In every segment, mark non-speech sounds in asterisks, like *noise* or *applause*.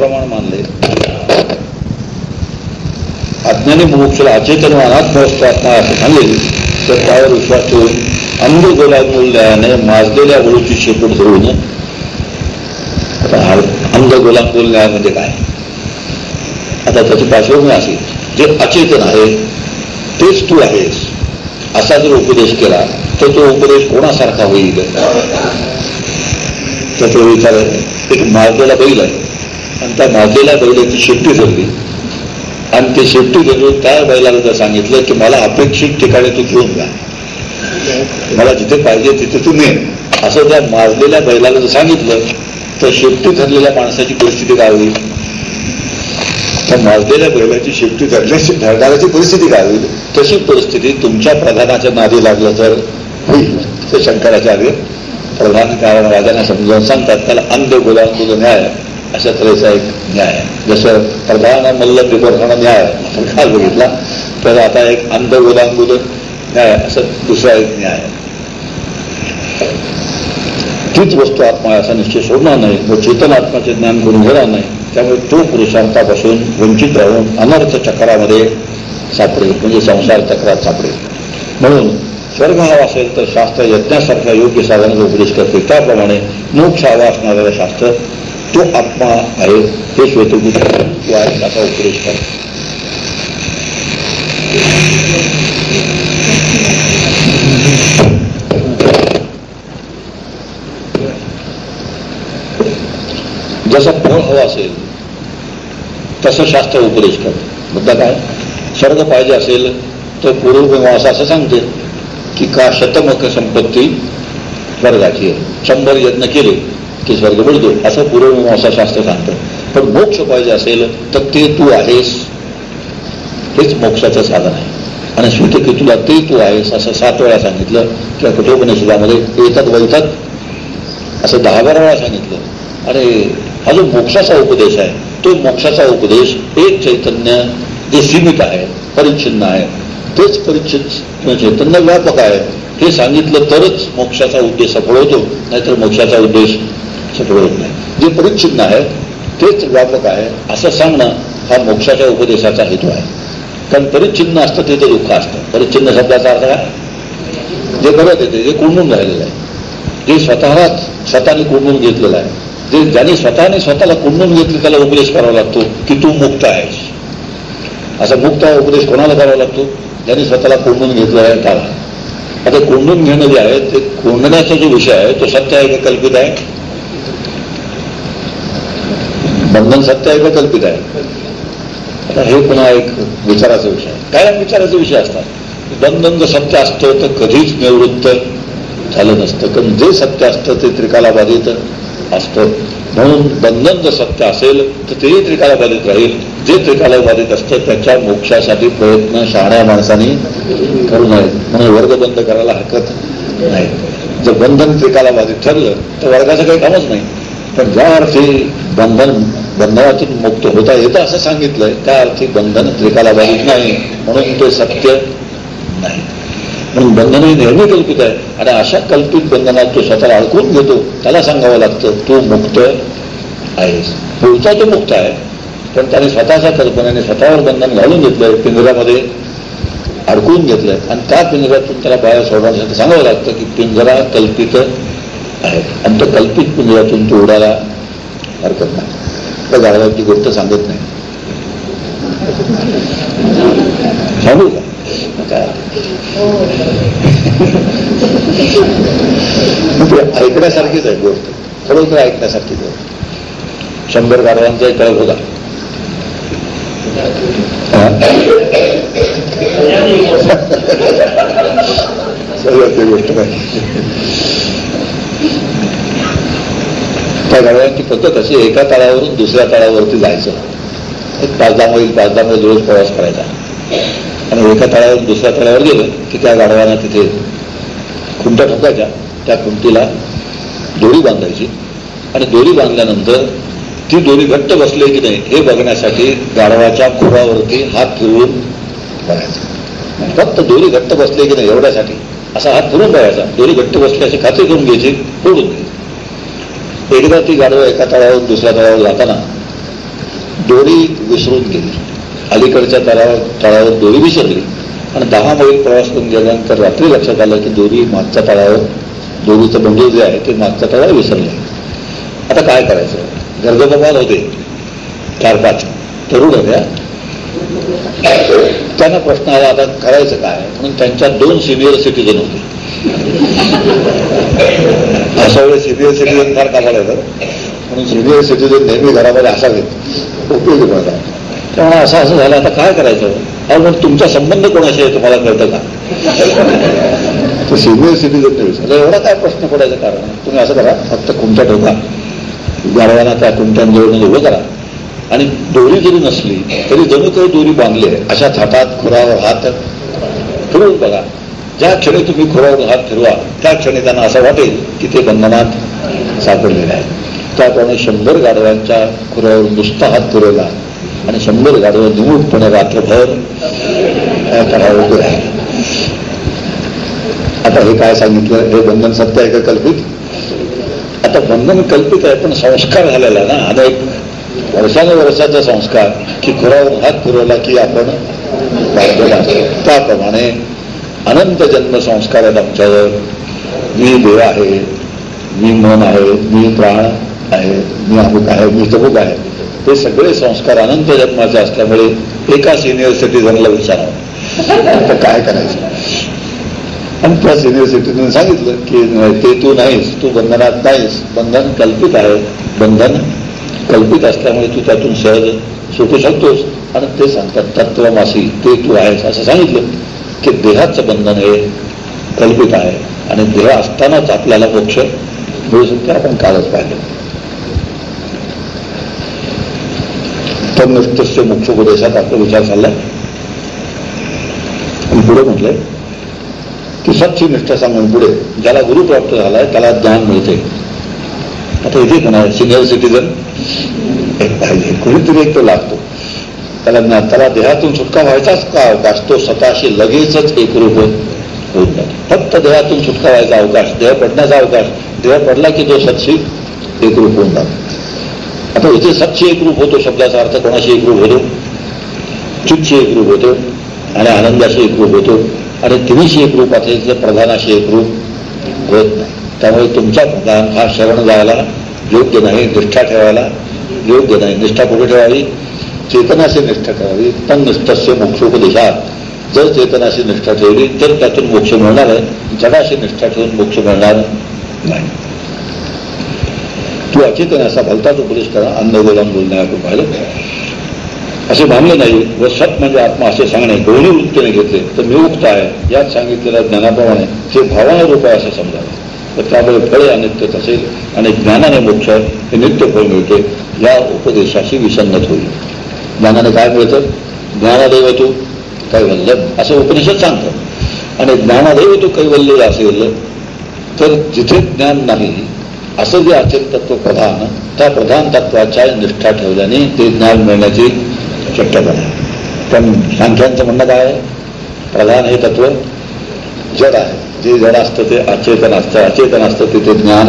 प्रमाण मानले. अज्ञानी मोक्षला अचेतन अनाथ आत्मा असं सांगेल. तर त्यावर विश्वास ठेवून अंध गोलामूल्याने माजलेल्या वळूची शेपूट धरून अंध गोलामूल न्याय म्हणजे काय? आता त्याची पार्श्वभूमी असेल जे अचेतन आहे तेच तू आहेस. असा जर उपदेश केला तर तो उपदेश कोणासारखा होईल? त्याचा विचार एक माजलेला बैल आहे. आणि त्या माजलेल्या बैलाची शेपटी धरली. आणि ते शेपटी धरून त्या बैलाला जर सांगितलं की मला अपेक्षित ठिकाणी तू घेऊन जा. मला जिथे पाहिजे तिथे तू ने असं त्या माजलेल्या बैलाला जर सांगितलं तर शेपटी धरलेल्या माणसाची परिस्थिती काय होईल? त्या माजलेल्या बैलाची शेपटी धरण्याची धरणाऱ्याची परिस्थिती काय होईल? तशी परिस्थिती तुमच्या प्रधानाच्या नादी लागलं तर होईल. ते शंकराचार्य प्रधान कारण राजांना समजावून सांगतात त्याला अंध गुलाम न्याय. अशा तऱ्हेचा एक न्याय. जसं प्रधान मल्ल निबर्धन न्याय आपण काल बघितला तर आता एक अंध गुलाम न्याय असं दुसरा एक न्याय. तीच वस्तू आत्मा असा निश्चय सोडणार नाही व चेतन आत्माचे ज्ञान करून घेणार नाही. त्यामुळे तो पुरुषार्थापासून वंचित राहून अनर्थ चक्रामध्ये सापडेल म्हणजे संसार चक्रात सापडेल. म्हणून स्वर्ग हवा असेल तर शास्त्र यज्ञासारख्या योग्य साधनाचा उपदेश करते त्याप्रमाणे मोक्ष हवा असणाऱ्या शास्त्र तो आत्मा आहे हे तो आहे असा उपदेश करतो जसं फळ हवं असेल तसं शास्त्र उपदेश करत मुद्दा काय स्वर्ग पाहिजे असेल तर पूर्वमीमांसा असं सांगते की का शतमक संपत्ती स्वर्गाची आहे शंभर यत्न केले की स्वर्ग मिळतो असं पूर्वमीमांसा शास्त्र सांगतं. पण मोक्ष पाहिजे असेल तर ते तू आहेस. हेच मोक्षाचं साधन आहे. आणि स्वीट तुला ते तू आहेस असं सात वेळा सांगितलं किंवा कठोपनिषदामध्ये येतात वैतात असं दहा बारा वेळा सांगितलं. आणि हा जो मोक्षाचा उपदेश आहे तो मोक्षाचा उपदेश एक चैतन्य जे सीमित आहे परिच्छिन्न आहे तेच परिच्छिन्न चैतन्य व्यापक आहे. हे सांगितलं तरच मोक्षाचा उद्देश सफळ होतो नाहीतर मोक्षाचा उद्देश सफळ नाही. जे परिच्छिन्न आहे तेच व्यापक आहे असं सांगणं हा मोक्षाच्या उपदेशाचा हेतू आहे. कारण परिच्छिन्न असतं तिथे दुःख असतं. परिच्छिन्न शब्दाचा अर्थ काय जे करत येते जे कोंडून राहिलेलं आहे. जे स्वतःलाच स्वतःने कोंडून घेतलेलं आहे. जे ज्याने स्वतःने स्वतःला कोंडून घेतले त्याला उपदेश करावा लागतो की तू मुक्त आहेस. असा मुक्त उपदेश कोणाला करावा लागतो? ज्याने स्वतःला कोंडून घेतलेला आहे त्याला. आता कोंडून घेणं जे आहे ते कोंडण्याचा जो विषय आहे तो सत्य आहे का कल्पित आहे? बंधन सत्य आहे का कल्पित आहे? आता हे पुन्हा एक विचाराचा विषय आहे. काय विचाराचा विषय असतात? बंधन जर सत्य असतं तर कधीच निवृत्त झालं नसतं. कारण जे सत्य असतं ते त्रिकाला बाधित असतं. म्हणून बंधन जर सत्य असेल तर तेही त्रिकाला बाधित राहील. जे त्रिकाला बाधित असतं त्याच्या मोक्षासाठी प्रयत्न शहाण्या माणसाने करू नयेत. म्हणून वर्ग बंद करायला हरकत नाही. जर बंधन त्रिकाला बाधित ठरलं तर वर्गाचं काही कामच नाही. पण ज्या अर्थी बंधन बंधनातून मुक्त होता येतं असं सांगितलंय त्या अर्थी बंधन त्रिकाला बाधित नाही म्हणून ते सत्य नाही. म्हणून बंधन हे नेहमी कल्पित आहे. आणि अशा कल्पित बंधनात तो स्वतःला अडकून घेतो त्याला सांगावं लागतं तू मुक्त आहेस. पुढचा तो मुक्त आहे. पण त्याने स्वतःच्या कल्पनेने स्वतःवर बंधन घालून घेतलंय पिंजऱ्यामध्ये अडकून घेतलंय. आणि त्या पिंजऱ्यातून त्याला बाहेर सोडवण्यासाठी सांगावं लागतं की पिंजरा कल्पित आहे. आणि त्या कल्पित पिंजऱ्यातून तो उडायला हरकत नाही. त्या गाडवाची गोष्ट सांगत नाही. सांगू का? म्हणजे ऐकण्यासारखीच आहे गोष्ट. खरोखर ऐकण्यासारखीच आहे. शंभर गाडवांचा एक होता सगळं गोष्ट त्या गाडव्यांची पद्धत अशी एका तळावरून दुसऱ्या तळावरती जायचं एक पाच दहा मैल पाच दहा मैल रोज प्रवास करायचा आणि एका तळावरून दुसऱ्या तळावर गेलं की त्या गाडवांना तिथे खुंट्या ठोकायच्या त्या खुंटीला दोरी बांधायची आणि दोरी बांधल्यानंतर ती दोरी घट्ट बसली की नाही हे बघण्यासाठी गाढवाच्या खुरावरती हात फिरवून बघायचं फक्त दोरी घट्ट बसली की नाही एवढ्यासाठी? असा हात फिरून बघायचा. दोरी घट्ट बसली अशी खात्री करून घ्यायची फोडून घ्यायची एकदा ती गाढवं एका तळावर दुसऱ्या तळावर जाताना दोरी विसरून गेली. अलीकडच्या तळावर तळावर दोरी विसरली. आणि दहा मैल प्रवास करून गेल्यानंतर रात्री लक्षात आलं की दोरी मागच्या तळावर दोरीचं बंडू जे आहे ते मागच्या तळावर विसरले. आता काय करायचं? गर्गोपाल होते. चार पाच तरुण होत्या. त्यांना प्रश्न आला आता करायचं काय? म्हणून त्यांच्या दोन सिनियर सिटीजन होते. अशा वेळेस सिनियर सिटीजन फार कामाला येतात. म्हणून सिनियर सिटीजन नेहमी घरामध्ये असावेत. उपयोगी पडतात. त्यामुळे असं असं झालं आता काय करायचं? अहो मग तुमचा संबंध कोणाशी आहे? तुम्हाला कळतं का? तर सिनियर सिटीजन विचारलं एवढा काय प्रश्न पडायचं कारण? तुम्ही असं करा फक्त कुमट्या ठोका गाडवाना त्या कुमट्यांजवळ उभं करा. आणि दोरी जरी नसली तरी जणू काही दोरी बांधली आहे. अशा हातात खुरावर हात फिरवून बघा. ज्या क्षणी तुम्ही खुरावर हात फिरवा त्या क्षणी त्यांना असं वाटेल की ते बंधनात सापडलेले आहे त्याप्रमाणे शंभर गाडव्यांच्या खुरावर नुसता हात फिरवला आणि शंभर गाडवं निमूटपणे रात्रभर करावं उभे आहे आता हे काय सांगितलं? हे बंधन सत्य आहे का कल्पित? आता बंधन कल्पित आहे पण संस्कार झालेला ना. अनेक वर्षानुवर्षाचा संस्कार. की खुरावर हात पुरवला की आपण त्याप्रमाणे अनंत जन्म संस्कार आहेत आमच्यावर. मी देव आहे मी मन आहे मी प्राण आहे मी अमुक आहे मी तमुक आहे. हे सगळे संस्कार अनंत जन्माचे असल्यामुळे एका सिनियर सिटीजनला विचारावं. तर काय करायचं? आणि त्या सिनियर सिटीजन सांगितलं की ते तू नाहीस तू बंधनात नाहीस. बंधन कल्पित आहे. बंधन कल्पित असल्यामुळे तू त्यातून सहज सुटू शकतोस. आणि ते सांगतात तत्वमासी ते तू आहेस. असं सांगितलं की देहाचं बंधन हे कल्पित आहे. आणि देह असतानाच आपल्याला मोक्ष मिळू शकते. आपण कालच पाहिलं. मुख्य मोक्षोपदेशात आपला विचार चाललाय. आणि पुढे म्हटलंय की सच्ची निष्ठा सांगून पुढे ज्याला गुरु प्राप्त झालाय त्याला ज्ञान मिळते. आता इथे पण आहे सिनियर सिटीजन *laughs* कुणीतरी एक तो लागतो. त्याला त्याला देहातून सुटका व्हायचाच का अवकाश? तो स्वतःशी लगेचच एकरूप होऊन नाही. फक्त देहातून सुटका व्हायचा अवकाश. देह पडण्याचा अवकाश. देह पडला की तो सक्षी एकरूप होऊन जातो. आता इथे सच्ची एकरूप होतो शब्दाचा अर्थ कोणाशी एकरूप होतो? चितशी एकरूप होतो आणि आनंदाशी एकरूप होतो. आणि तिन्हीशी एकरूप असेल प्रधानाशी एकरूप होत नाही. त्यामुळे तुमचा प्रधान हा शरण जायला योग्य नाही निष्ठा ठेवायला योग्य नाही. निष्ठा कुठे ठेवावी? चेतनाशी निष्ठा ठेवावी. पण निष्ठस्य मोक्षोपदेशात. जर चेतनाशी निष्ठा ठेवली तर त्यातून मोक्ष मिळणार आहे. जगाशी निष्ठा ठेवून मोक्ष मिळणार नाही. तू अचेतन असा भलताच उपदेश करा अन्न गोलाम बोलणे आपण पाहिलं असे मानले नाही. व सत म्हणजे आत्मा असे सांगणे दोन्ही वृत्तीने घेतले तर मी उक्त आहे. यात सांगितलेल्या ज्ञानाप्रमाणे ते भावना रूप आहे असं समजावं. तर त्यामुळे फळे अनित्यच असेल आणि ज्ञानाने मोक्ष हे नित्य फळ मिळते. या उपदेशाशी विसंगत होईल. ज्ञानाने काय मिळतं? ज्ञानादेव तू कैवल्य. असं उपनिषद सांगतं आणि ज्ञानादेव तू कैवल्य असेल तर जिथे ज्ञान नाही असं जे अचेत तत्व प्रधान त्या प्रधान तत्वाच्या निष्ठा ठेवल्याने ते ज्ञान मिळण्याची शक्यता नाही पण सांख्यांचं म्हणणं काय आहे? प्रधान हे तत्व जड आहे. जे जड असतं ते अचेतन असतं. अचेतन असतं तिथे ज्ञान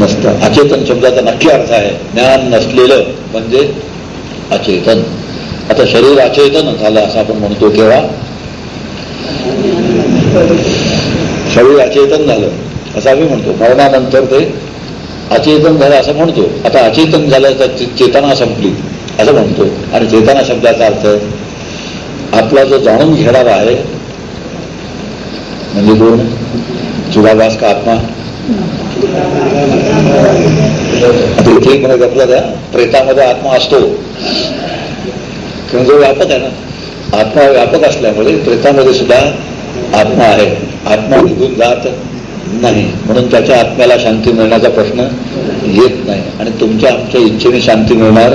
नसतं. अचेतन शब्दाचा नक्की अर्थ आहे. ज्ञान नसलेलं म्हणजे अचेतन. आता शरीर अचेतन झालं असं आपण म्हणतो केव्हा शरीर अचेतन झालं. असं आम्ही म्हणतो. मरणानंतर ते अचेतन झालं असं म्हणतो. आता अचेतन झालं तर चेतना संपली. असं म्हणतो. आणि चेतना शब्दाचा अर्थ आपला जो जाणून घेणारा आहे म्हणजे कोण चुडादास का आत्मा? आता इथे त्या प्रेतामध्ये आत्मा असतो. किंवा जो व्यापक आहे ना आत्मा व्यापक असल्यामुळे प्रेतामध्ये सुद्धा आत्मा आहे. आत्मा निघून जात नाही. म्हणून त्याच्या आत्म्याला शांती मिळण्याचा प्रश्न येत नाही. आणि तुमच्या आमच्या इच्छेने शांती मिळणार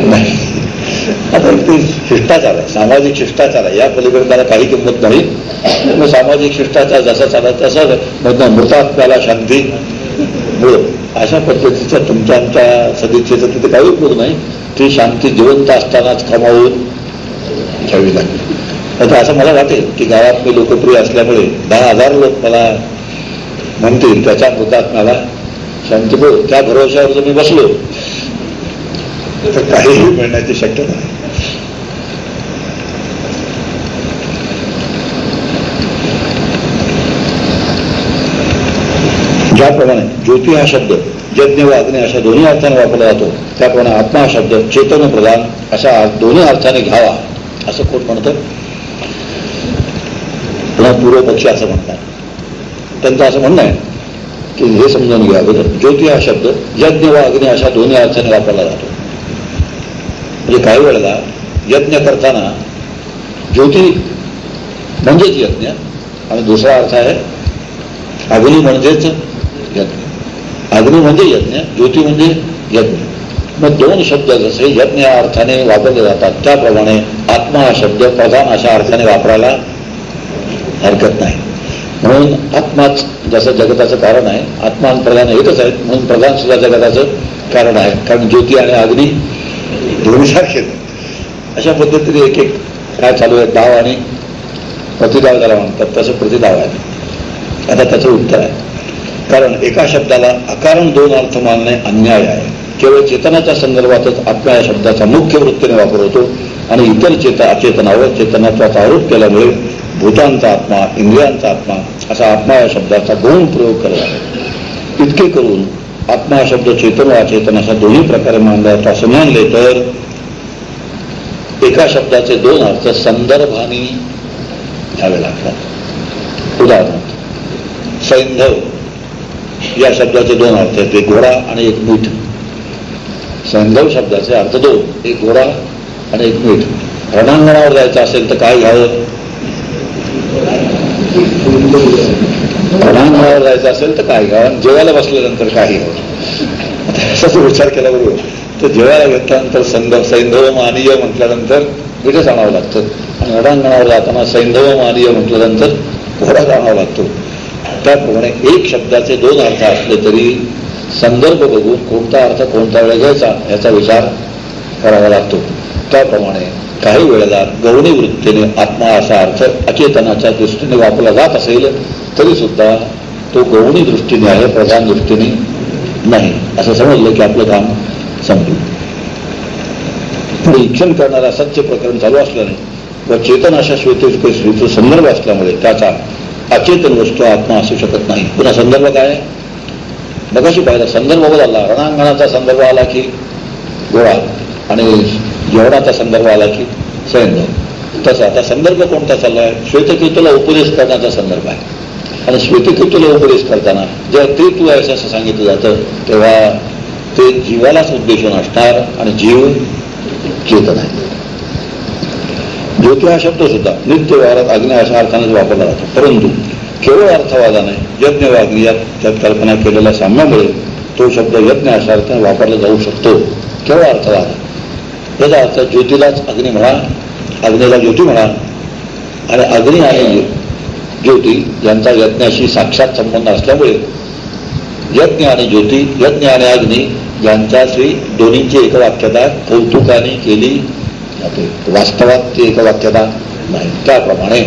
नाही. आता ते शिष्टाचार आहे. सामाजिक शिष्टाचार आहे. या पलीकडे त्याला काही किंमत नाही. मग सामाजिक शिष्टाचार जसा चाला तसा मधनं मृतात्म्याला शांती मिळो. अशा पद्धतीच्या तुमच्या आमच्या सदिच्छेचा तिथे काही उपयोग नाही. ती शांती जिवंत असतानाच कमावून घ्यावी लागेल आता असं मला वाटेल की गावात मी लोकप्रिय असल्यामुळे दहा हजार लोक मला म्हणतील त्याच्या मृतात्म्याला शांती मिळो. त्या भरोश्यावर जर मी बसलो तर काहीही मिळण्याची शक्यता ज्याप्रमाणे ज्योती हा शब्द यज्ञ व अग्नी अशा दोन्ही अर्थाने वापरला जातो त्याप्रमाणे आत्मा हा शब्द चेतन प्रधान अशा दोन्ही अर्थाने घ्यावा असं कोण म्हणतं? पुन्हा पूर्वपक्षी असं म्हणतात. त्यांचं असं म्हणणं आहे की हे समजून घ्या अगोदर. ज्योती हा शब्द यज्ञ व अग्नी अशा दोन्ही अर्थाने वापरला जातो. म्हणजे काही वेळेला यज्ञ करताना ज्योती म्हणजेच यज्ञ. आणि दुसरा अर्थ आहे अग्नी म्हणजेच यज्ञ. अग्नी म्हणजे यज्ञ ज्योती म्हणजे यज्ञ. मग दोन शब्द जसे यज्ञ या अर्थाने वापरले जातात त्याप्रमाणे आत्मा हा शब्द प्रधान अशा अर्थाने वापरायला हरकत नाही. म्हणून आत्माच जसं जगताचं कारण आहे आत्मा आणि प्रधान एकच आहेत म्हणून प्रधान सुद्धा जगताचं कारण आहे. कारण ज्योती आणि अग्नी दोन्हीसारखेच अशा पद्धतीने एक एक काय चालू आहे डाव आणि प्रतिदाव त्याला म्हणतात तसं प्रतिदाव आहे. आता त्याचं उत्तर आहे. कारण एका शब्दाला अकारण दोन अर्थ मानणे अन्याय आहे. केवळ चेतनाच्या संदर्भातच आत्मा या शब्दाचा मुख्य वृत्तीने वापर होतो आणि इतर चेता अचेतनावर चेतनाचा आरोप केल्यामुळे भूतांचा आत्मा इंद्रियांचा आत्मा असा आत्मा या शब्दाचा गौण प्रयोग करत आहे. इतके करून आत्मा हा शब्द चेतन व अचेतन अशा दोन्ही प्रकारे मानला जातो असं मानले तर एका शब्दाचे दोन अर्थ संदर्भाने घ्यावे लागतात. उदाहरणार्थ सैंधव या शब्दाचे दोन अर्थ आहेत एक घोडा आणि एक मीठ. सैंधव शब्दाचे अर्थ दोन एक घोडा आणि एक मीठ. रणांगणावर जायचं असेल तर काय घ्यावं? रणांगणावर जायचं असेल तर काय? घ्यावं जेवायला बसल्यानंतर काही घ्यावं विचार केला बरोबर तर जेवायला घेतल्यानंतर संदर्भ सैंधव मानीय म्हटल्यानंतर मिठच आणावं लागतं. आणि अडांगणावर जाताना सैंधव मानीय म्हटल्यानंतर घोडाच आणावा लागतो. त्याप्रमाणे एक शब्दाचे दोन अर्थ असले तरी संदर्भ बघून कोणता अर्थ कोणता वेळ घ्यायचा याचा विचार करावा लागतो. त्याप्रमाणे काही वेळेला गौणी वृत्तीने आत्मा असा अर्थ अचेतनाच्या दृष्टीने वापरला जात असेल तरी सुद्धा तो गौणी दृष्टीने आहे प्रधान दृष्टीने नाही. असं समजलं की आपलं काम संपलं. पुढे इच्छन करणारा सत्य प्रकरण चालू असल्याने व चेतन अशा श्वेत संदर्भ असल्यामुळे त्याचा अचेतन वस्तू आत्मा असू शकत नाही. पुन्हा संदर्भ काय बघाशी पाहिजे संदर्भ बदलला. रणांगणाचा संदर्भ आला की गोळा. आणि जेवणाचा संदर्भ आला की सैन्य तसा आता संदर्भ कोणता चालला आहे श्वेतकेतूला उपदेश करण्याचा संदर्भ आहे. आणि श्वेतकीर्तूला उपदेश करताना जेव्हा ते तू आहेस असं सांगितलं जातं तेव्हा ते जीवालाच उद्देशून असणार आणि जीव चेतन आहे. ज्योती हा शब्द सुद्धा नित्य व्यवहारात अग्नी अशा अर्थानेच वापरला जातो. परंतु केवळ अर्थवादाने यज्ञ व अग्नी यात त्यात कल्पना केलेल्या साम्यामुळे तो शब्द यज्ञ अशा अर्थाने वापरला जाऊ शकतो. केवळ अर्थवाद. याचा अर्थ ज्योतीलाच अग्नी म्हणा अग्नीला ज्योती म्हणा आणि अग्नी आणि ज्योती यांचा यज्ञाशी साक्षात संबंध असल्यामुळे यज्ञ आणि ज्योती यज्ञ आणि अग्नी यांच्याशी दोन्हींची एकवाक्यता कौतुकाने केली जाते. वास्तवात ती एकवाक्यता नाही. त्याप्रमाणे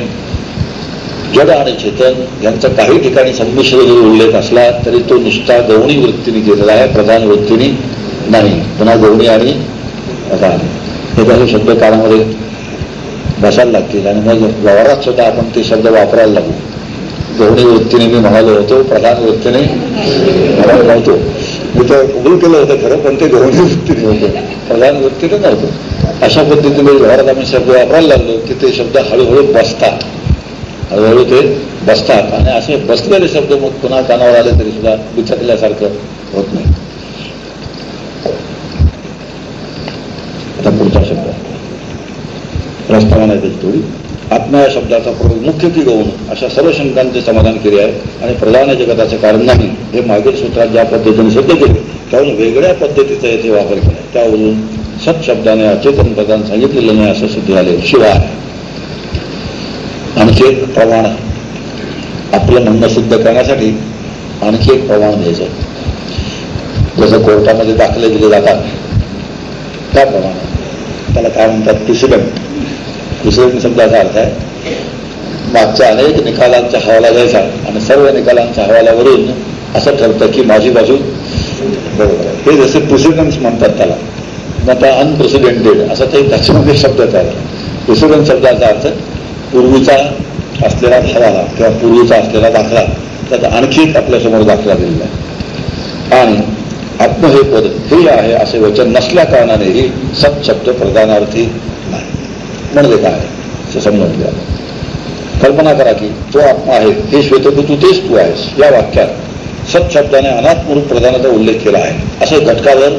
जड आणि चेतन यांचा काही ठिकाणी संमिश्र जरी उल्लेख असला तरी तो निष्ठा गवणी वृत्तीने केलेला आहे प्रधान वृत्तीने नाही. पुन्हा गवणी आणि प्रधान हे काही शब्द काळामध्ये बसायला लागतील आणि मग व्यवहारात सुद्धा आपण ते शब्द वापरायला लागू. दोन्ही वृत्तीने मी म्हणालो होतो प्रधान वृत्तीने म्हणालो नव्हतो. मी तर कबूल केलं होतं खरं पण ते दोन्ही वृत्तीने होतं. प्रधान वृत्तीने नव्हतं. अशा पद्धतीने व्यवहारात आम्ही शब्द वापरायला लागलो की ते शब्द हळूहळू बसतात. हळूहळू ते बसतात. आणि असे बसलेले शब्द मग पुन्हा कानावर आले तरी सुद्धा बिचकल्यासारखं होत नाही आता पुढचा शब्द प्रस्तावना त्याची थोडी आत्मा या शब्दाचा प्रयोग मुख्य की गौण अशा सर्व शंकांचे समाधान केले आहे आणि प्रधान जगताचे कारण नाही हे मागील सूत्रात ज्या पद्धतीने सिद्ध केले त्यावरून वेगळ्या पद्धतीचा येथे वापर केला त्यावरून सत शब्दाने अचेतन प्रधान सांगितलेलं नाही असं सिद्ध झाले. शिवाय आणखी एक प्रमाण आपलं म्हणणं सिद्ध करण्यासाठी आणखी एक प्रमाण द्यायचं. जसं कोर्टामध्ये दाखले दिले जातात त्याप्रमाणे त्याला काय म्हणतात? प्रिसिडंट प्रिसिडंट शब्दाचा अर्थ आहे. मागच्या अनेक निकालांचा हवाला द्यायचा आणि सर्व निकालांच्या हवालावरून असं ठरतं की माझी बाजू बरोबर हे जसे प्रिसिडन्स म्हणतात त्याला. आता अनप्रेसिडेंटेड असा ते त्याच्यामध्ये शब्द तयार प्रेसिडेंट शब्दाचा अर्थ पूर्वीचा असलेला हवाला किंवा पूर्वीचा असलेला दाखला त्याचा आणखी एक आपल्यासमोर दाखला दिलेला आहे. आणि आत्म हे पद हे आहे असे वचन नसल्या कारणानेही सत्शब्द प्रदानार्थी म्हणजे काय समजून कल्पना करा की तो आत्मा आहे. हे श्वेत तू तेच तू आहेस. या वाक्यात सत्शब्दाने अनात्मरूप प्रधानाचा उल्लेख केला आहे. असे घटकावर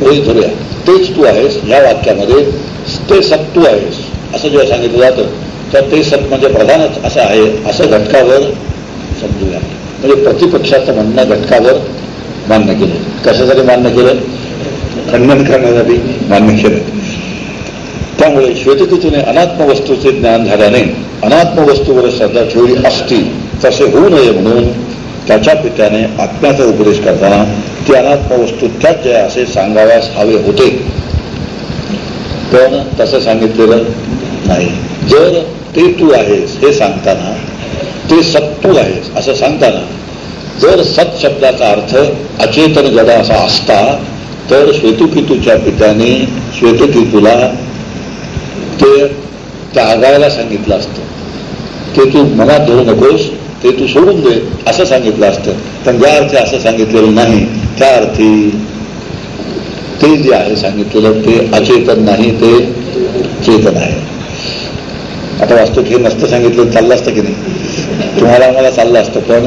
गृहित धरूया. तेच तू आहेस. या वाक्यामध्ये ते सत तू आहेस. असं जेव्हा सांगितलं जातं तर ते सत म्हणजे प्रधानच. असं आहे. असं घटकावर समजूया. म्हणजे प्रतिपक्षाचं म्हणणं घटकावर मान्य केलं. कशासाठी मान्य केलं? खंडन करण्यासाठी मान्य केलं. त्यामुळे श्वेतकेतूने अनात्म वस्तूचे ज्ञान झाल्याने अनात्म वस्तूवर श्रद्धा ठेवली असती तसे होऊ नये म्हणून त्याच्या पित्याने आत्म्याचा उपदेश करताना ती अनात्म वस्तू त्याच जय असे सांगाव्यास हवे होते. पण तसं सांगितलेलं नाही. जर ते तू आहेस हे सांगताना ते सत्तू आहेस असं सांगताना जर सत शब्दाचा अर्थ अचेतन जडा असा असता तर श्वेतुकेतूच्या पित्याने श्वेतकेतूला ते त्यागायला सांगितलं असतं. ते तू मनात धरू नकोस ते तू सोडून दे असं सांगितलं असतं. पण ज्या अर्थी असं सांगितलेलं नाही. त्या अर्थी ते जे आहे सांगितलेलं ते अचेतन नाही ते चेतन आहे. आता वास्तू हे नसतं सांगितलं चाललं असतं की नाही? तुम्हाला आम्हाला चाललं असतं पण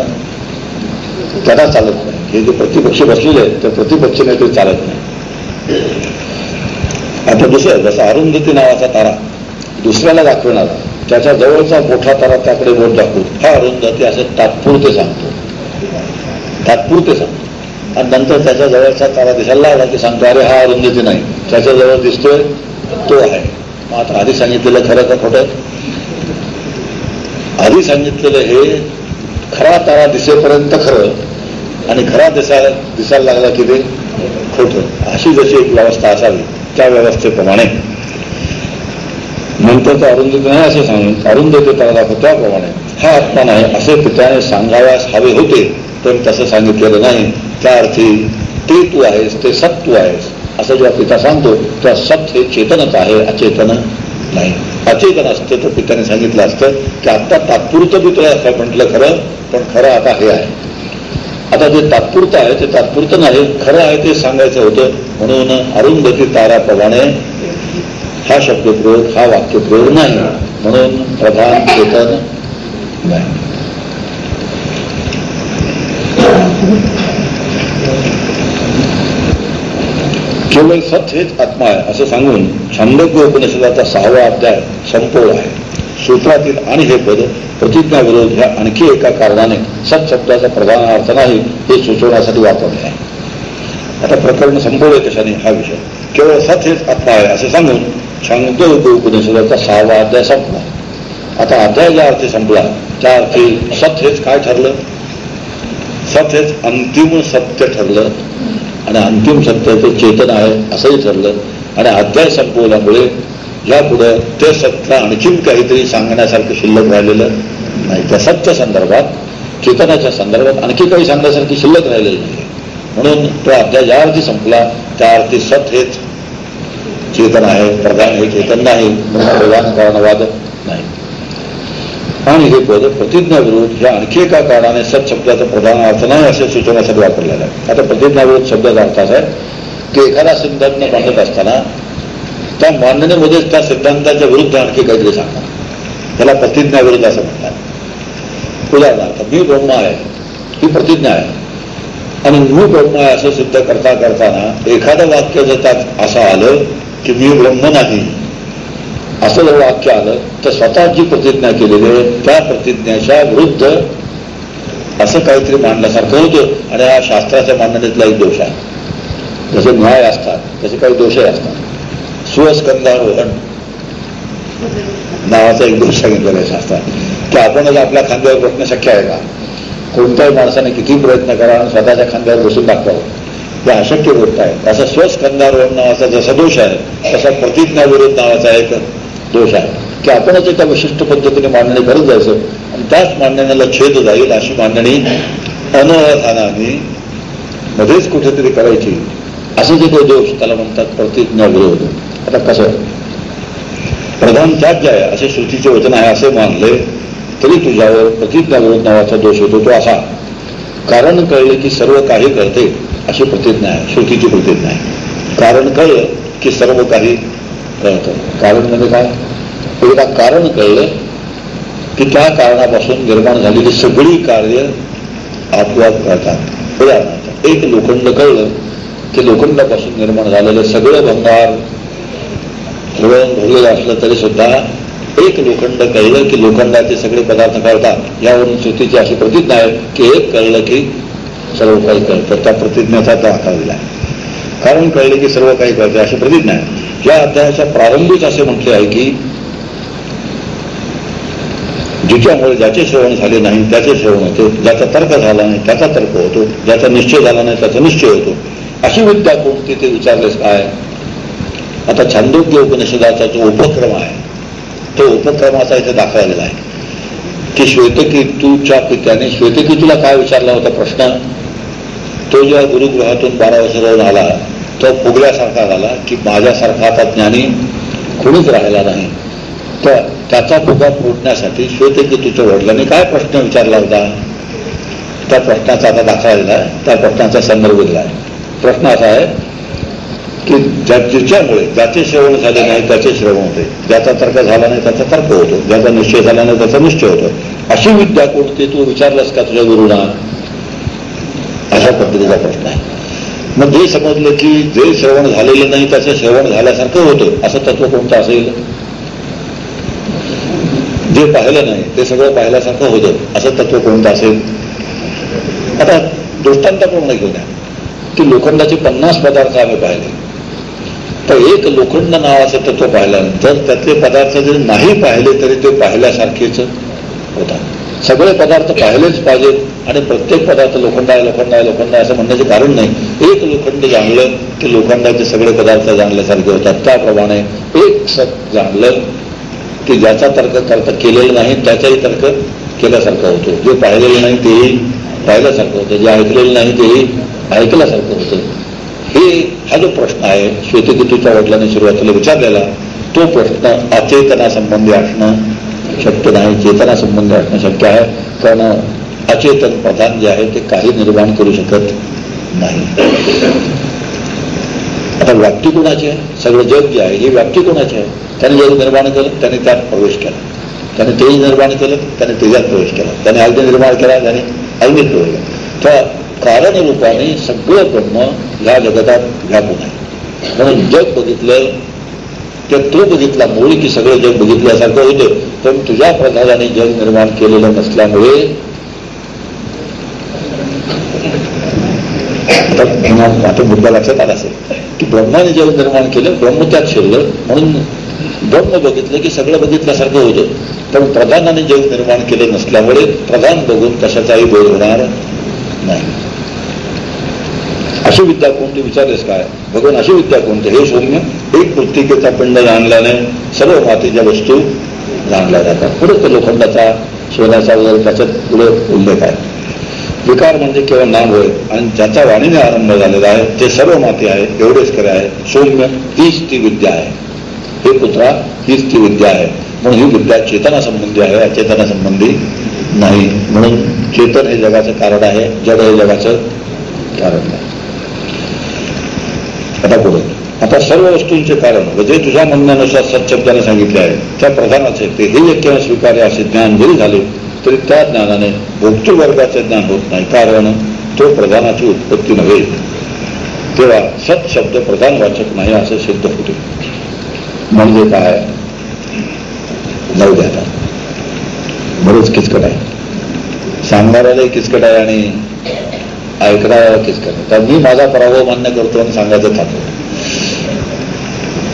त्यांना चालत नाही. हे जे प्रतिपक्ष बसलेले आहेत त्या प्रतिपक्ष नाही ते चालत नाही. आता दुसरं जसं अरुंधती नावाचा तारा दुसऱ्याला दाखवणार त्याच्या जवळचा मोठा तारा त्याकडे बोट दाखवतो. हा अरुंधती असं तात्पुरते सांगतो. तात्पुरते सांगतो. आणि नंतर त्याच्या जवळचा तारा दिसायला लागला की सांगतो अरे हा अरुंधती नाही. त्याच्याजवळ दिसतोय तो आहे. मग आता आधी सांगितलेलं खरं का खोटं? आधी सांगितलेलं हे खरा तारा दिसेपर्यंत खरं आणि खरा दिसायला दिसायला लागला की ते खोटं. अशी जशी एक व्यवस्था असावी. त्या व्यवस्थेप्रमाणे. नंतरचं अरुंधती नाही असे सांगून अरुंधती त्याला दाखव त्याप्रमाणे हा आत्मा नाही असे पित्याने सांगाव्यास हवे होते पण तसं सांगितलेलं नाही. त्या अर्थी ते तू आहेस ते सत आहेस. असं जेव्हा पिता सांगतो तेव्हा सत हे चेतनच आहे अचेतन नाही. अचेतन असतं तर पित्याने सांगितलं असतं की आत्ता तात्पुरतं मी तुला म्हटलं खरं पण खरं आता हे आहे. आता जे तात्पुरतं आहे ते तात्पुरतं नाही खरं आहे ते सांगायचं होतं म्हणून अरुंधती ताराप्रमाणे हा शब्दप्रयोग हा वाक्यप्रयोग नाही. म्हणून प्रधान चेतन नाही. केवळ सत हेच आत्मा आहे असं सांगून छांदोग्य उपनिषदाचा सहावा अध्याय संपवला आहे. सूत्रातील आणि हे पद प्रतिज्ञा विरोध ह्या आणखी एका कारणाने सत्शब्दाचा प्रधान अर्थ नाही हे सुचवण्यासाठी वापरले आहे. आता प्रकरण संपवले कशाने? हा विषय. केवळ सत हेच आत्मा आहे असे सांगून छांदोग्य उपनिषदाचा सहावा अध्याय संपला. आता अध्याय ज्या अर्थी संपला त्या अर्थी सत हेच काय ठरलं? सत हेच अंतिम सत्य ठरलं. आणि अंतिम सत्य ते चेतन आहे असंही ठरलं. आणि अध्याय संपवल्यामुळे यापुढं ते सत्य आणखीन काहीतरी सांगण्यासारखं शिल्लक राहिलेलं नाही. त्या सत्य संदर्भात चेतनाच्या संदर्भात आणखी काही सांगण्यासारखी शिल्लक राहिलेलं नाही. म्हणून तो अध्याय ज्या अर्थी संपला त्या अर्थी सत हेच चेतन आहे प्रधान हे चेतन नाही म्हणून प्रधान कारणवाद नाही. आणि हे पद प्रतिज्ञाविरोध ह्या आणखी एका कारणाने सत शब्दाचा प्रधान अर्थ नाही असे सूचनासाठी वापरलेला आहे. आता प्रतिज्ञाविरोध शब्दाचा अर्थ असा आहे की एखादा सिद्धांत बांधत असताना त्या मांडणीमध्येच त्या सिद्धांताच्या विरुद्ध आणखी काहीतरी सांगतात त्याला प्रतिज्ञाविरोध असं म्हणतात. उदाहरणार्थ मी ब्रह्म आहे ही प्रतिज्ञा आहे. आणि मी ब्रह्म आहे असं सिद्ध करता करताना एखादं वाक्य जर त्यात असं आलं की मी ब्रह्म नाही असं जर वाक्य आलं तर स्वतः जी प्रतिज्ञा केलेली आहे त्या प्रतिज्ञेच्या विरुद्ध असं काहीतरी मांडण्यासारखं होतं. आणि हा शास्त्राच्या मांडणीतला एक दोष आहे. जसे न्याय असतात तसे काही दोषही असतात. सुस्कंदारोहण नावाचा एक दोष सांगितलेला आहे शास्त्रात की आपणच आपल्या खांद्यावर बसणं शक्य आहे का कोणत्याही माणसाने किती प्रयत्न करा आणि स्वतःच्या खांद्यावर बसून दाखवावं हे अशक्य गोष्ट आहे असा स्वस्कंदारोहण नावाचा जसा दोष आहे तसा प्रतिज्ञाविरोध नावाचा एक दोष आहे की आपणच एका विशिष्ट पद्धतीने मांडणी करत जायचं आणि त्याच मांडण्याला छेद जाईल अशी मांडणी अनवधानाने मध्येच कुठेतरी करायची असे जे काही दोष त्याला म्हणतात प्रतिज्ञा विरोध आता कसं प्रधान त्याज्य जे आहे असे श्रुतीचे वचन आहे असे मानले तरी तुझ्यावर प्रतिज्ञा नावाचा दोष येतो तो असा. कारण कळले की सर्व काही करते अशी प्रतिज्ञा आहे श्रुतीची प्रतिज्ञा आहे कारण कळलं की सर्व काही कळतं कारण म्हणजे काय? एकदा कारण कळलं की त्या कारणापासून निर्माण झालेली सगळी कार्य आपोआप करतात. उदाहरणार्थ एक लोखंड कळलं की लोखंडापासून निर्माण झालेलं सगळं भंगार वळण भरलेलं असलं तरी सुद्धा एक लोखंड कळलं की लोखंडाचे सगळे पदार्थ कळतात. यावरून श्रुतीची अशी प्रतिज्ञा आहे की एक कळलं की सर्व काही कळतं. त्या प्रतिज्ञेचा तो आकार दिला. कारण कळले की सर्व काही कळते अशी प्रतिज्ञा आहे. या अध्यायाच्या प्रारंभीच असे म्हटले आहे की जिच्यामुळे ज्याचे श्रवण झाले नाही त्याचे श्रवण होते. ज्याचा तर्क झाला नाही त्याचा तर्क होतो. ज्याचा निश्चय झाला नाही त्याचा निश्चय होतो. अशी विद्या कोणती ते विचारलेस काय? आता छांदोग्य उपनिषदाचा जो उपक्रम आहे तो उपक्रमाचा इथे दाखवलेला आहे. की श्वेतकेतूच्या पित्याने श्वेतकेतूला काय विचारला होता प्रश्न? तो जेव्हा गुरुगृहातून बारा वर्ष जाऊन आला तो फुगल्यासारखा झाला की माझ्यासारखा आता ज्ञानी कोणीच राहिला नाही. तर त्याचा फुगा फोडण्यासाठी श्वेतकेतूच्या वडिलांनी काय प्रश्न विचारला होता? त्या प्रश्नाचा आता दाखवा दिला आहे त्या प्रश्नाचा संदर्भ दिला आहे. प्रश्न असा आहे की ज्याच्यामुळे ज्याचे श्रवण झाले नाही त्याचे श्रवण होते. ज्याचा तर्क झाला नाही त्याचा तर्क होतो. ज्याचा निश्चय झाला नाही त्याचा निश्चय होतो. अशी विद्या कोणती तू विचारलास का तुझ्या गुरुना अशा पद्धतीचा प्रश्न आहे. मग जे समजलं की जे श्रवण झालेलं नाही त्याचं श्रवण झाल्यासारखं होतं असं तत्व कोणतं असेल? जे पाहिलं नाही ते सगळं पाहिल्यासारखं होतं असं तत्व कोणतं असेल? आता दृष्टांत पूर्ण घेऊन की लोखंडाचे पन्नास पदार्थ आम्ही पाहिले. तर एक लोखंड नावाचं तत्व पाहिल्यानंतर त्यातले पदार्थ जरी नाही पाहिले तरी ते पाहिल्यासारखेच होता सगळे पदार्थ पाहिलेच पाहिजेत आणि प्रत्येक पदार्थ लोखंड आहे लोखंड आहे लोखंड आहे असं म्हणण्याचे कारण नाही. एक लोखंड जाणलं की लोखंडाचे सगळे पदार्थ जाणल्यासारखे होतात. त्याप्रमाणे एक सत जाणलं की ज्याचा तर्क तर्क केलेला नाही त्याचाही तर्क केल्यासारखा होतो. जे पाहिलेलं नाही तेही पाहिल्यासारखं होतं. जे ऐकलेलं नाही तेही ऐकल्यासारखं होतं. हे हा जो प्रश्न आहे श्वेतकेतूच्या वडिलांनी सुरुवातीला विचारलेला तो प्रश्न अचेतनासंबंधी असणं शक्य नाही. चेतनासंबंधी असणं शक्य आहे. कारण अचेतन प्रधान जे आहे ते काही निर्माण करू शकत नाही. आता व्याप्ती कोणाची आहे? सगळं जग जे आहे हे व्याप्ती कोणाची आहे? त्याने जग निर्माण केलं त्याने त्यात प्रवेश केला. त्याने तेज निर्माण केलं त्याने तेजात प्रवेश केला. त्याने अग्नि निर्माण केला त्याने अग्नित प्रवेश केला. तर कारण रूपाने सगळं ब्रह्म ह्या जगतात व्यापून आहे. म्हणून जग बघितलं ते तो बघितला मुळी की सगळं जग बघितल्यासारखं होतं पण तुझ्या प्रधानाने जग निर्माण केलेलं नसल्यामुळे आता मुद्दा लक्षात आला असेल. की ब्रह्माने जग निर्माण केलं ब्रह्म त्यात शिरलं म्हणून ब्रह्म बघितलं की सगळं बघितल्यासारखं होतं. पण प्रधानाने जग निर्माण केलं नसल्यामुळे प्रधान बघून कशाचाही बोध होणार नाही. अशी विद्या कोणती विचारलेस काय? भगवान अशी विद्या कोणती? हे सौम्य एक मृत्तिकेचा पिंड जाणल्याने सर्व मातीच्या वस्तू जाणल्या जातात. पुढे तो लोखंडाचा सोन्याचा वगैरे त्याच्यात पुढे उल्लेख आहे. विकार म्हणजे केवळ नाम होय. आणि ज्याचा वाणीने आरंभ झालेला आहे ते सर्व माती आहे एवढेच खरे आहे. सौम्य हीच ती विद्या आहे. हे पुत्रा हीच ती विद्या आहे. म्हणून ही विद्या चेतना संबंधी आहे. अचेतना संबंधी नाही. म्हणून चेतन हे जगाचं कारण आहे. जग हे जगाचं कारण आता पुढे. आता सर्व वस्तूंचे कारण म्हणजे जे तुझ्या म्हणण्यानुसार सच्चब्दाने सांगितले आहे त्या प्रधानाचे ते हे यज्ञ स्वीकार्य असे ज्ञान जरी झाले तरी त्या ज्ञानाने भोक्तृवर्गाचे ज्ञान होत नाही. कारण तो प्रधानाची उत्पत्ती नव्हे. तेव्हा सत शब्द प्रधानवाचक नाही असे सिद्ध होते. म्हणजे काय? जाऊ बरंच किचकट आहे. सांगणाऱ्यालाही किचकट आहे आणि ऐकणाऱ्याला किचकट तर मी माझा पराभव मान्य करतो आणि सांगायचं थांबतो.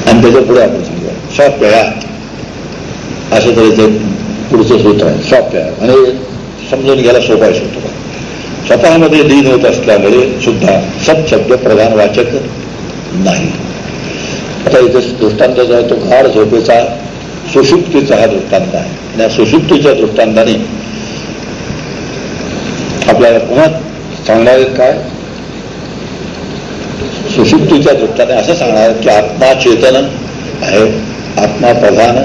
आणि त्याच्या पुढे आपण सांगूया स्वाप्या असं तऱ्हेचं पुढचं सूत्र आहे. स्वाप्या आणि समजून घ्यायला सोपा आहे सूत्र. स्वतःमध्ये लीन होत असल्यामुळे सुद्धा सत्शब्द प्रधान वाचक नाही. आता इथे दृष्टांत जो आहे तो गाढ झोपेचा सुषुप्तीचा हा दृष्टांत आहे. आणि या सुषुप्तीच्या दृष्टांताने आपल्याला पुन्हा सांगणार आहेत काय? सुषुप्तीच्या दृष्टाने असं सांगणार की आत्मा चेतन आहे आत्मा प्रधान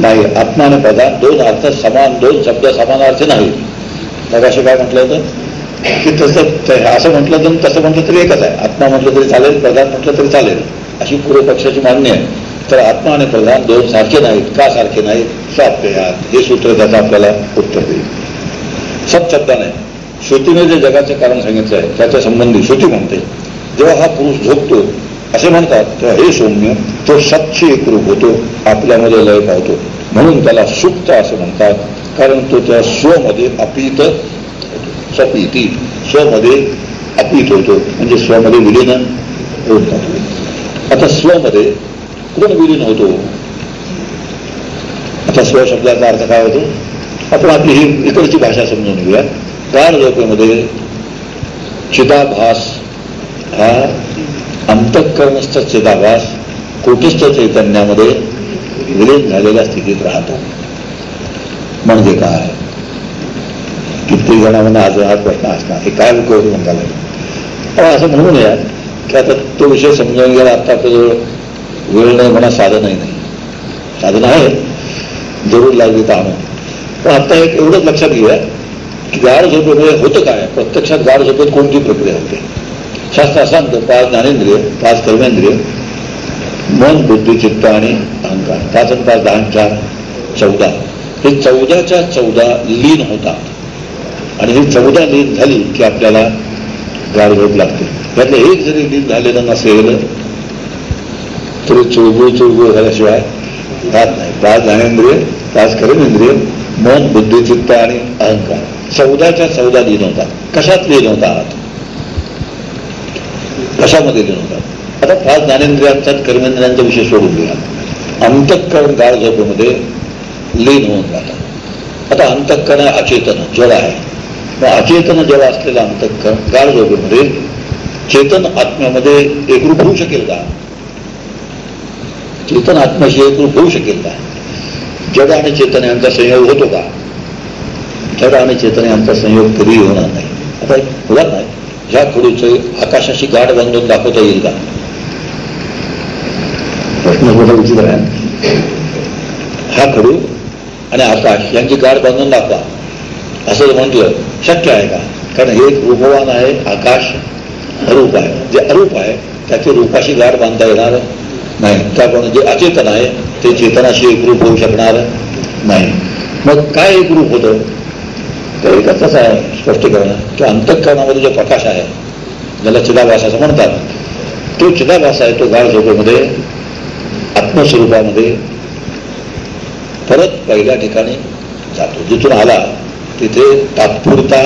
नाही आत्मा आणि प्रधान दोन अर्थ समान दोन शब्द समान अर्थ नाही मग असे काय म्हटलं होतं? की तसं असं म्हटलं तर तसं म्हटलं तरी एकच आहे. आत्मा म्हटलं तरी चालेल प्रधान म्हटलं तरी चालेल. अशी पूर्व पक्षाची मान्य आहे. तर आत्मा आणि प्रधान दोन सारखे नाहीत. का सारखे नाहीत? स्वाप्ययात हे सूत्र त्याचं आपल्याला उत्तर देईल. सत्शब्दाने श्रुतीने जे जगाचे कारण सांगितलं आहे त्याच्या संबंधी श्रुती म्हणते. जेव्हा हा पुरुष झोपतो असे म्हणतात तेव्हा हे सौम्य तो सच्ची एकरूप होतो आपल्यामध्ये लय पावतो. म्हणून त्याला सुप्त असं म्हणतात कारण तो त्या स्वमध्ये अपीत स्वपीती. स्वमध्ये अपीत होतो. म्हणजे स्वमध्ये विलीन होत आता स्वमध्ये कोण विलीन होतो आता स्व शब्दाचा अर्थ काय होतो आपण आपली ही इकडची भाषा समजून घेऊया गाढ झोपेमध्ये चिदाभास हा अंतःकरणस्थ चिदाभास कुटस्थ चैतन्यामध्ये विलीन झालेल्या स्थितीत राहतो म्हणजे काय कित्येक जणांना आज हा प्रश्न असणार हे काय करू म्हणता पण असं म्हणून या की आता तो विषय समजावून घ्यायला आता आपल्याजवळ वेळ नाही म्हणा साधनही नाही साधन आहे जरूर लागली तर आणून. पण आता एक एवढंच लक्षात घेऊया की गाढ झोपेमध्ये होतं काय? प्रत्यक्षात गाढ झोपेत कोणती प्रक्रिया होते? शास्त्र असं सांगतं पाच ज्ञानेंद्रिय पाच कर्मेंद्रिय मन बुद्धी चित्त आणि अहंकार. पाच आणि पाच दहा चार चौदा. हे चौदाच्या चौदा लीन होतात. आणि ही चौदा लीन झाली की आपल्याला गाढ झोप लागते. त्यातलं एक जरी लीन झालेलं नसेल तर चुळबुळ चुळबुळ झाल्याशिवाय राहत नाही पाच ज्ञानेंद्रिय पाच कर्मेंद्रिय मन बुद्धिचित्त आणि अहंकार चौदाच्या चौदा लीन होता कशात लीन आहात कशामध्ये लीन होता आता पाच ज्ञानेंद्रियांचा कर्मेंद्रियांचा विषय सोडून घ्या अंतःकरण गाळ झोपेमध्ये लीन होऊन जातात आता अंतःकरण अचेतन जड आहे मग अचेतन जड असलेलं अंतःकरण गाळ झोपेमध्ये चेतन आत्म्यामध्ये एकरूप होऊ शकेल का चेतन आत्म्याशी एकरूप होऊ शकेल का? जड आणि चेतन यांचा संयोग होतो का? जड आणि चेतन यांचा संयोग कधीही होणार नाही. आता होणार नाही ह्या खडूचं आकाशाशी गाठ बांधून दाखवता येईल का? प्रश्न मोठा उचित आहे. हा खडू आणि आकाश यांची गाठ बांधून दाखवा. असं म्हटलं शक्य आहे का? कारण हे एक रूपवान आहे आकाश अरूप आहे. जे अरूप आहे त्याची रूपाशी गाठ बांधता येणार नाही. त्याप्रमाणे जे अचेतन आहे ते चेतनाशी एकरूप होऊ शकणार नाही. मग काय एकरूप होतं? तर एकच असं आहे स्पष्टीकरण की अंतःकरणामध्ये जो प्रकाश आहे ज्याला चिदाभास असं म्हणतात तो चिदाभास आहे तो गाळ झोपेमध्ये आत्मस्वरूपामध्ये परत पहिल्या ठिकाणी जातो. जिथून आला तिथे तात्पुरता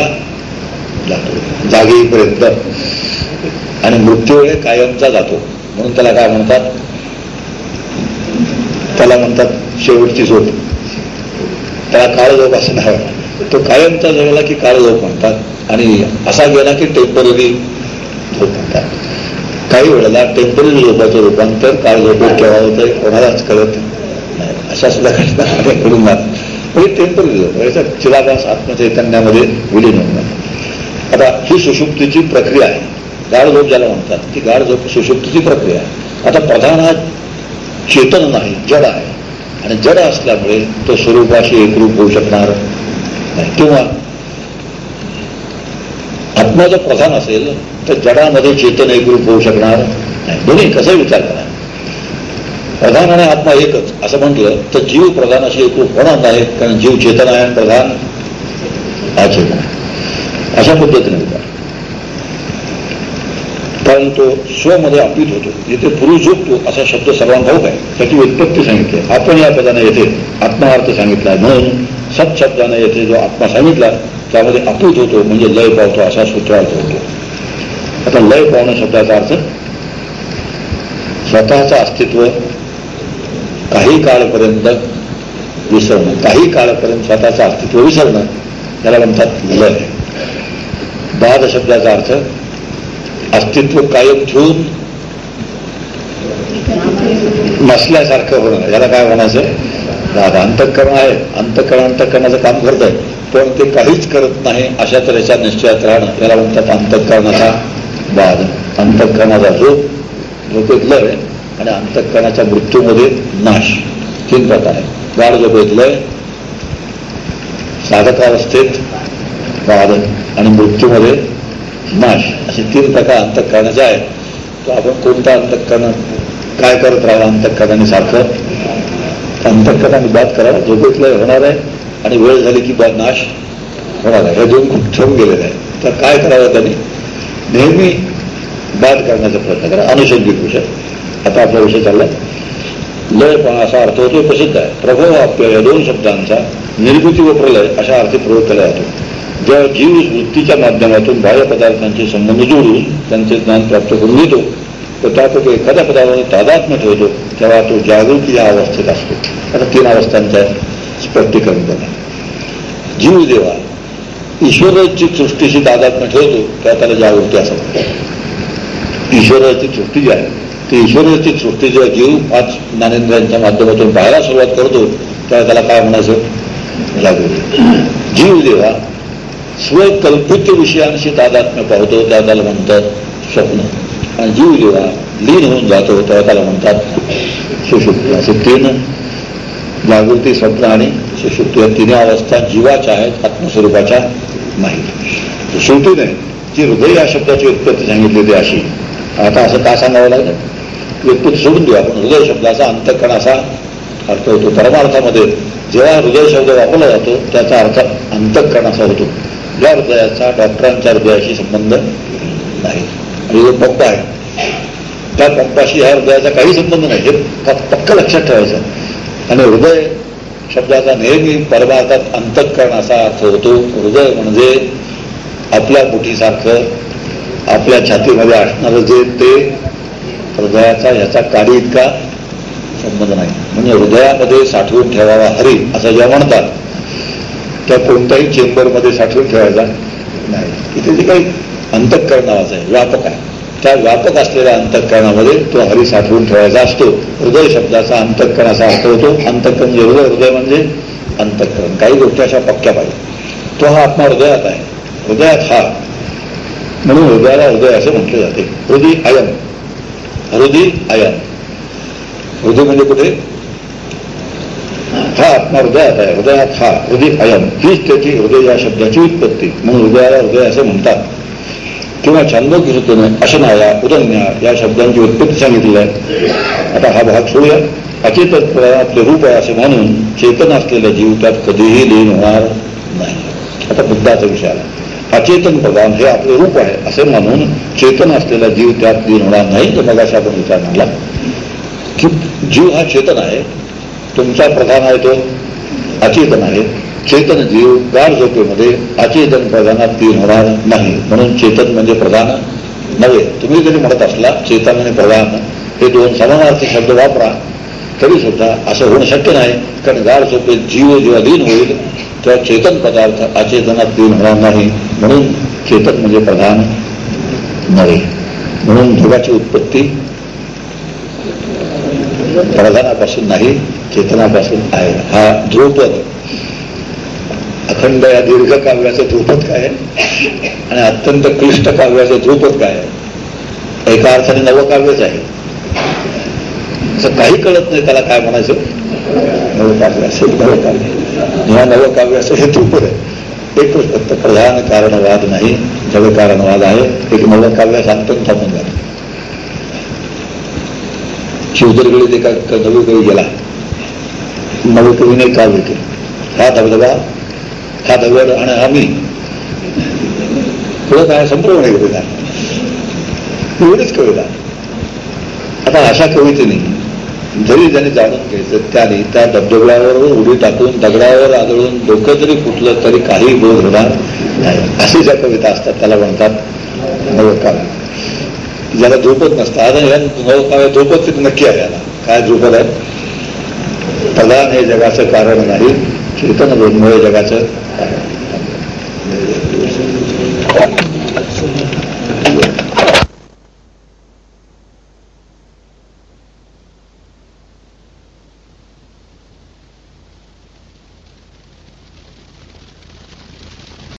जातो. जागेपर्यंत. आणि मृत्यूवेळे कायमचा जातो. म्हणून त्याला काय म्हणतात? त्याला म्हणतात शेवटची झोप. त्याला काळ झोप असं नाही तो कायमचा जगला की काळ झोप म्हणतात. आणि असा गेला की टेंपररी झोप म्हणतात. काही वेळेला टेंपररी झोपाचं रूपांतर काळ केव्हा होतं कोणालाच कळत नाही. अशा सुद्धा घटना घडून जात म्हणजे टेंपररी झोप म्हणजे याचा चिराभास आत्मचैतन्यामध्ये विलीन होऊन आता ही सुषुप्तीची प्रक्रिया आहे. गाढ झोप ज्याला म्हणतात ती गाढ झोप सुषुप्तीची प्रक्रिया आहे. आता प्रधान हा चेतन नाही जड आहे. आणि जड असल्यामुळे तो स्वरूपाशी एकरूप होऊ शकणार नाही. किंवा आत्मा जर प्रधान असेल तर जडामध्ये चेतन एकरूप होऊ शकणार नाही. दोन्ही कसं विचार करा. प्रधान आणि आत्मा एकच असं म्हटलं तर जीव प्रधान अशी एकरूप होणार नाही कारण जीव चेतन आहे आणि प्रधान अचेतन अशा पद्धतीने विचार कारण तो स्वमध्ये अपीत होतो. येथे पुरुष झोपतो असा शब्द सर्वांना आहे. त्याची उत्पत्ती सांगितली आपण या पदाने येथे आत्मार्थ सांगितला म्हणून सत्शब्दाने येथे जो आत्मा सांगितला त्यामध्ये अपीत होतो म्हणजे लय पावतो असा सूत्रार्थ होतो. आता लय पावणं शब्दाचा अर्थ? स्वतःचं अस्तित्व काही काळपर्यंत विसरणं. काही काळपर्यंत स्वतःचं अस्तित्व विसरणं त्याला म्हणतात लय. बाद शब्दाचा अर्थ अस्तित्व कायम ठेवून नसल्यासारखं होणं याला काय म्हणायचं आता अंतःकरण आहे. अंतःकरण अंतःकरणाचं काम करत आहे पण ते काहीच करत नाही अशा तऱ्हेच्या निश्चयात राहणं याला म्हणतात अंतःकरणाचा बाद अंतकरणाचा झोप झोपेत लय आणि अंतकरणाच्या मृत्यूमध्ये नाश. तीन प्रकार आहे गाढ झोपेत लय साधकावस्थेत बाद आणि मृत्यूमध्ये नाश असे तीन प्रकार अंतकरणाचे आहेत. तो आपण कोणता अंतकरण काय करत राहावं अंतकरणाने सारखं? अंतकरणाने बाद करावा. झोपेतलं होणार आहे. आणि वेळ झाली की बा नाश होणार आहे. हे दोन खूप ठेवून गेलेले आहे तर काय करावं त्यांनी? नेहमी बाद करण्याचा प्रयत्न करा. अनुषंगिक विषय. आता आपला विषय चालला लयपणा असा अर्थ होतो प्रसिद्ध आहे. प्रभव आपल्या या दोन शब्दांचा निर्मिती व प्रलय अशा अर्थी प्रयोग केला जातो. जेव्हा जीव वृत्तीच्या माध्यमातून बाह्य पदार्थांचे संबंध जोडून त्यांचे ज्ञान प्राप्त करून घेतो तर त्यापैकी एखाद्या पदार्थ तादात्म्य ठेवतो तेव्हा तो जागृती या अवस्थेत असतो. आता तीन अवस्थांच्या स्पष्टीकरण केलं जीव देवा ईश्वराची सृष्टीशी तादात्म्य ठेवतो तेव्हा त्याला जागृती असं म्हणतात. ईश्वराची सृष्टी जी आहे ती ईश्वराची सृष्टी जेव्हा जीव पाच ज्ञानेंद्रांच्या माध्यमातून पाहायला सुरुवात करतो तेव्हा त्याला काय म्हणायचं? जागृती. जीव देवा स्वकल्पित विषयांशी तादात्म्य पाहतो त्या त्याला म्हणतात स्वप्न. आणि जीव जेव्हा लीन होऊन जातो तेव्हा त्याला म्हणतात सुशुक्ती असे तीन जागृती स्वप्न आणि सुशुक्ती या तिन्ही अवस्था जीवाच्या आहेत आत्मस्वरूपाच्या नाही श्रुतीने जी हृदय या शब्दाची उत्पत्ती सांगितली ती अशी. आता असं का सांगावं लागेल? व्यक्ती सोडून देऊ आपण. हृदय शब्दाचा अंतकण असा अर्थ होतो. परमार्थामध्ये जेव्हा हृदय शब्द वापरला जातो त्याचा अर्थ अंतकरण असा होतो. या हृदयाचा डॉक्टरांच्या हृदयाशी संबंध नाही. आणि जो पंप आहे त्या पंपाशी ह्या हृदयाचा काही संबंध नाही. हे पक्क लक्षात ठेवायचं. आणि हृदय शब्दाचा नेहमी परमार्थात अंतकरण असा अर्थ होतो. हृदय म्हणजे आपल्या मुठीसारखं आपल्या छातीमध्ये असणारं जे ते हृदयाचा ह्याचा काडी इतका संबंध नाही. म्हणजे हृदयामध्ये साठवून ठेवावा हरी असं जेव्हा म्हणतात त्या कोणत्याही चेंबरमध्ये साठवून ठेवायचा नाही. इथे जे काही अंतःकरण नावाचं आहे व्यापक आहे. त्या व्यापक असलेल्या अंतःकरणामध्ये तो हरी साठवून ठेवायचा असतो. हृदय शब्दाचा अंतःकरणाचा अर्थ होतो अंतःकरण जे म्हणजे हृदय हृदय म्हणजे अंतःकरण. काही गोष्टी अशा पक्क्या पाहिजे. तो हा आत्मा हृदयात आहे. हृदयात हा. म्हणून हृदयाला हृदय असं म्हटले जाते. हृदय अयम. हृदय अयम. हृदय म्हणजे कुठे? हा आत्मा हृदयात आहे हृदयात हा हृदय अयम. हीच त्याची हृदय या शब्दाची उत्पत्ती. म्हणून हृदयाला हृदय असे म्हणतात. किंवा छांदोग्य सूत्राने अशनाया उदन्या या शब्दांची उत्पत्ती सांगितली आहे. आता हा भाग सोडूया. अचेतन आपले रूप आहे असे म्हणून चेतन असलेला जीव त्यात कधीही लीन होणार नाही. आता बुद्धाचा विषय आला अचेतन प्रधान हे आपले रूप आहे असे म्हणून चेतन असलेला जीव त्यात लीन होणार नाही तर मगाशी आपण विचार मांडला की जीव हा चेतन आहे तुमचा प्रधान आहे तो अचेतन आहे चेतन जीव गाढ झोपेमध्ये अचेतन प्रधानात तीन होणार नाही. म्हणून चेतन म्हणजे प्रधान नव्हे. तुम्ही जरी म्हणत असला चेतन आणि प्रधान हे दोन समानार्थी शब्द वापरा तरी सुद्धा असं होणं शक्य नाही. कारण गार झोपेत जीव जेव्हा दिन होईल तेव्हा चेतन पदार्थ अचेतनात तीन होणार नाही. म्हणून चेतन म्हणजे प्रधान नव्हे. म्हणून जीवाची उत्पत्ती प्रधानापासून नाही चेतनापासून आहे. हा ध्रुपद अखंड या दीर्घ काव्याचं ध्रुपद काय आहे? आणि अत्यंत क्लिष्ट काव्याचं ध्रुपद काय आहे? एका अर्थाने नवकाव्यच आहे. असं काही कळत नाही त्याला काय म्हणायचं. नवकाव्य असेल नवकाव्य ह्या नवकाव्याचं हे ध्रुपद आहे. एक फक्त प्रधान कारणवाद नाही जग कारणवाद आहे. एक नवकाव्य सांगतो थांबून जातो. शिवदरकडे ते का नवी कवी गेला. नवे कवीने काव्य केलं हा धबधबा हा दगड आणि आम्ही पुढं काय संपूर्ण कविता एवढीच कविता आता अशा कवितेने जरी त्याने जाणून घ्यायचं त्याने त्या धबधब्यावर उडी टाकून दगडावर आदळून डोकं जरी फुटलं तरी काही बोध होणार नाही. अशी ज्या कविता असतात त्याला म्हणतात नवकाव्य ज्याला झोपत नसतं. आता या झोपत तरी नक्की आहे याला काय झोपत आहे? प्रधान हे जगाचं कारण नाही. चेतन ब्रह्म हे जगाचं कारण